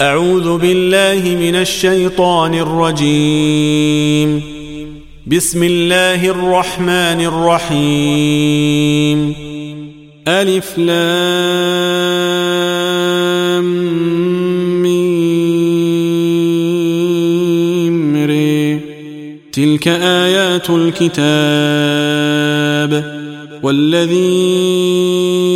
أعوذ بالله من الشيطان الرجيم. بسم الله الرحمن الرحيم. ألف لام ميم ري. تلك آيات الكتاب والذي أنزل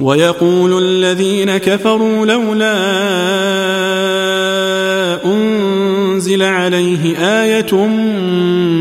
ويقول الذين كفروا لولا أنزل عليه آية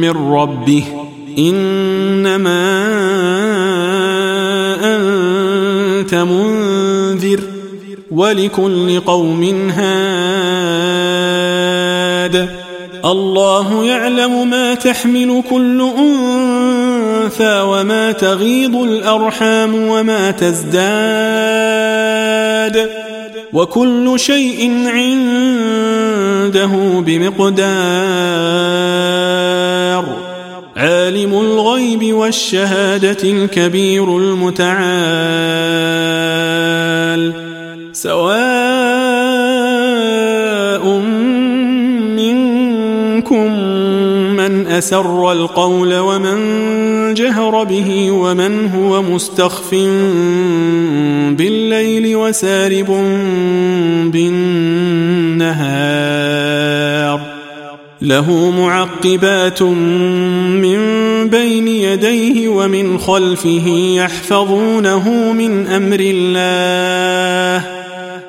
من ربه إنما أنت منذر ولكل قوم هاد الله يعلم ما تحمل كل أنثى وما تغيض الأرحام وما تزداد وكل شيء عنده بمقدار عالم الغيب والشهادة الكبير المتعال سواء منكم من أسر القول ومن جهر به ومن هو مستخف بالليل وسارب بالنهار. له معقبات من بين يديه ومن خلفه يحفظونه من أمر الله.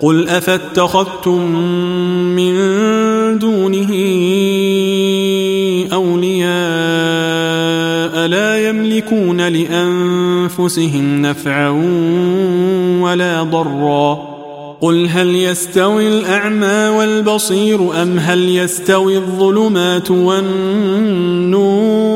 قل أفاتخذتم من دونه أولياء لا يملكون لأنفسهم نفعا ولا ضرا قل هل يستوي الأعمى والبصير أم هل يستوي الظلمات والنور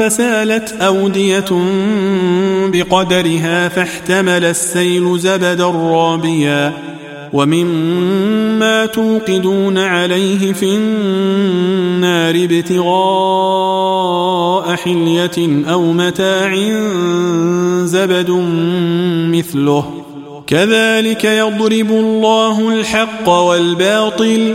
فسالت أودية بقدرها فاحتمل السيل زبدا رابيا ومما توقدون عليه في النار ابتغاء حلية أو متاع زبد مثله. كذلك يضرب الله الحق والباطل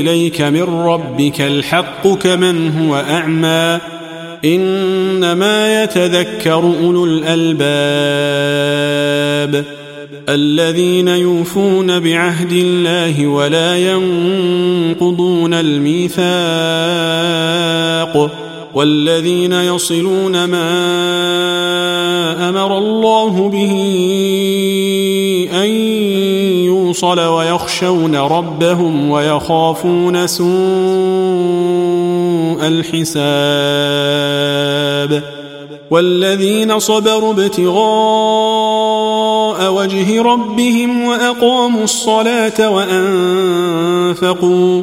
إليك من ربك الحق كمن هو أعمى. إنما يتذكر أولو الألباب الذين يوفون بعهد الله ولا ينقضون الميثاق والذين يصلون ما أمر الله به يوصل ويخشون ربهم ويخافون سوء الحساب والذين صبروا ابتغاء وجه ربهم وأقاموا الصلاة وأنفقوا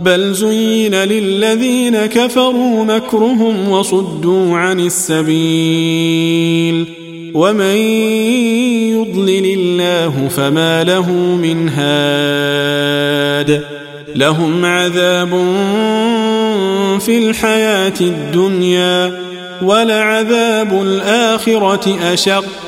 بل زين للذين كفروا مكرهم وصدوا عن السبيل ومن يضلل الله فما له من هاد لهم عذاب في الحياة الدنيا ولعذاب الآخرة أشق